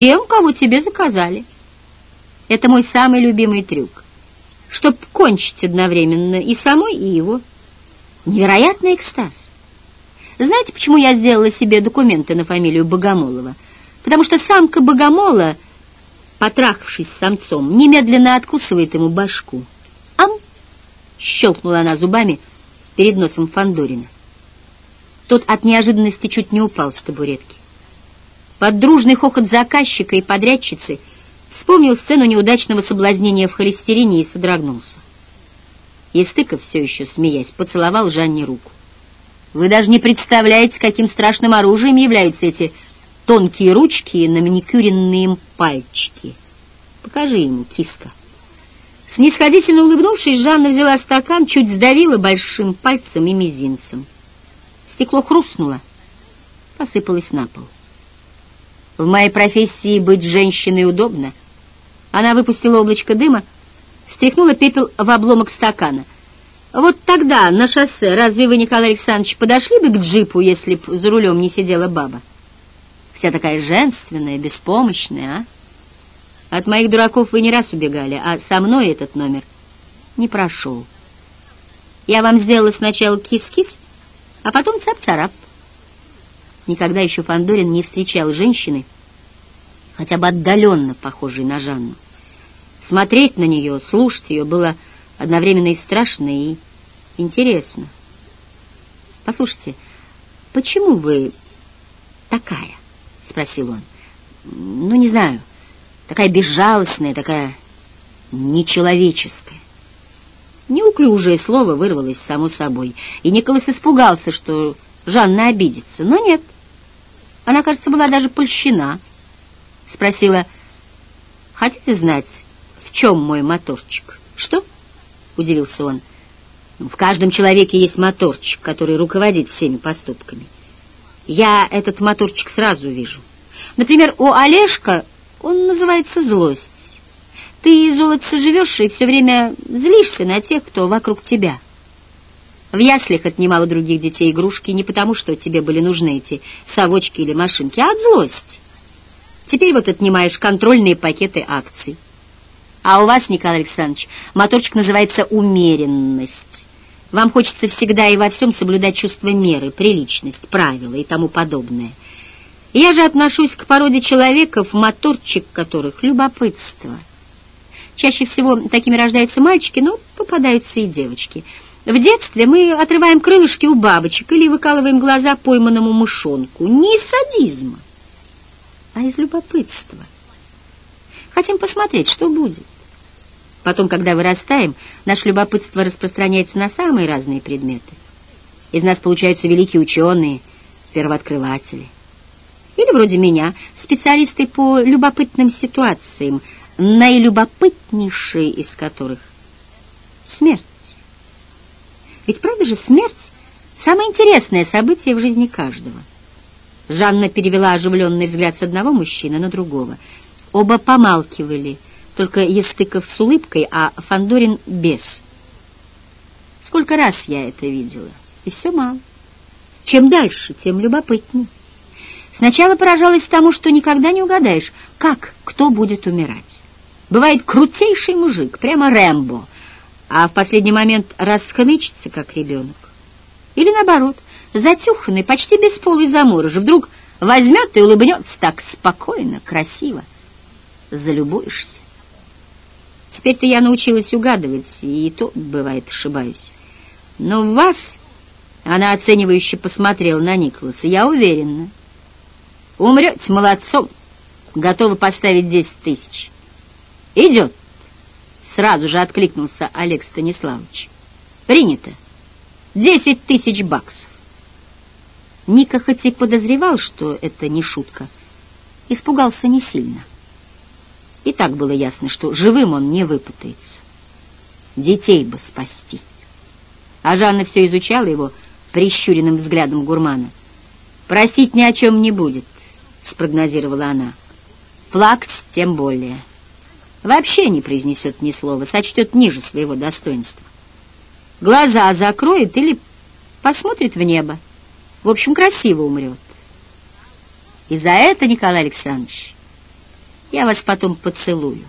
тем, кого тебе заказали. Это мой самый любимый трюк, чтоб кончить одновременно и самой, и его. Невероятный экстаз. Знаете, почему я сделала себе документы на фамилию Богомолова? Потому что самка Богомола, потрахавшись с самцом, немедленно откусывает ему башку. «Ам!» — щелкнула она зубами перед носом Фандорина. Тот от неожиданности чуть не упал с табуретки. Под дружный хохот заказчика и подрядчицы вспомнил сцену неудачного соблазнения в холестерине и содрогнулся. Естыков, все еще смеясь, поцеловал Жанне руку. «Вы даже не представляете, каким страшным оружием являются эти тонкие ручки и наманикюренные им пальчики. Покажи ему, киска». Снисходительно улыбнувшись, Жанна взяла стакан, чуть сдавила большим пальцем и мизинцем. Стекло хрустнуло, посыпалось на пол. В моей профессии быть женщиной удобно. Она выпустила облачко дыма, стряхнула пепел в обломок стакана. Вот тогда на шоссе разве вы, Николай Александрович, подошли бы к джипу, если б за рулем не сидела баба? Вся такая женственная, беспомощная, а? От моих дураков вы не раз убегали, а со мной этот номер не прошел. Я вам сделала сначала кис-кис, а потом цап-царап. Никогда еще Фандорин не встречал женщины, хотя бы отдаленно похожей на Жанну. Смотреть на нее, слушать ее было одновременно и страшно, и интересно. «Послушайте, почему вы такая?» — спросил он. «Ну, не знаю, такая безжалостная, такая нечеловеческая». Неуклюжее слово вырвалось само собой, и Николас испугался, что Жанна обидится, но нет — она, кажется, была даже польщена. Спросила, хотите знать, в чем мой моторчик? Что? Удивился он. В каждом человеке есть моторчик, который руководит всеми поступками. Я этот моторчик сразу вижу. Например, у Олежка он называется злость. Ты, золотце, живешь и все время злишься на тех, кто вокруг тебя. В яслях отнимала других детей игрушки не потому, что тебе были нужны эти совочки или машинки, а от злости. Теперь вот отнимаешь контрольные пакеты акций. А у вас, Николай Александрович, моторчик называется «умеренность». Вам хочется всегда и во всем соблюдать чувство меры, приличность, правила и тому подобное. Я же отношусь к породе человеков, моторчик которых — любопытство. Чаще всего такими рождаются мальчики, но попадаются и девочки — в детстве мы отрываем крылышки у бабочек или выкалываем глаза пойманному мышонку. Не из садизма, а из любопытства. Хотим посмотреть, что будет. Потом, когда вырастаем, наше любопытство распространяется на самые разные предметы. Из нас получаются великие ученые, первооткрыватели. Или вроде меня, специалисты по любопытным ситуациям, наилюбопытнейшие из которых — смерть. Ведь правда же смерть — самое интересное событие в жизни каждого. Жанна перевела оживленный взгляд с одного мужчины на другого. Оба помалкивали, только Естыков с улыбкой, а Фандорин без. Сколько раз я это видела, и все мало. Чем дальше, тем любопытнее. Сначала поражалась тому, что никогда не угадаешь, как кто будет умирать. Бывает крутейший мужик, прямо Рэмбо — а в последний момент расхнычется, как ребенок. Или наоборот, затюханный, почти бесполый заморож, вдруг возьмет и улыбнется так спокойно, красиво. Залюбуешься. Теперь-то я научилась угадывать, и то, бывает, ошибаюсь. Но в вас, она оценивающе посмотрела на Николаса, я уверена. Умрете молодцом, готовы поставить десять тысяч. Идет. Сразу же откликнулся Олег Станиславович. Принято. Десять тысяч баксов. Ника хоть и подозревал, что это не шутка, испугался не сильно. И так было ясно, что живым он не выпутается. Детей бы спасти. А Жанна все изучала его прищуренным взглядом гурмана. «Просить ни о чем не будет», — спрогнозировала она. «Плакать тем более» вообще не произнесет ни слова, сочтет ниже своего достоинства. Глаза закроет или посмотрит в небо. В общем, красиво умрет. И за это, Николай Александрович, Я вас потом поцелую.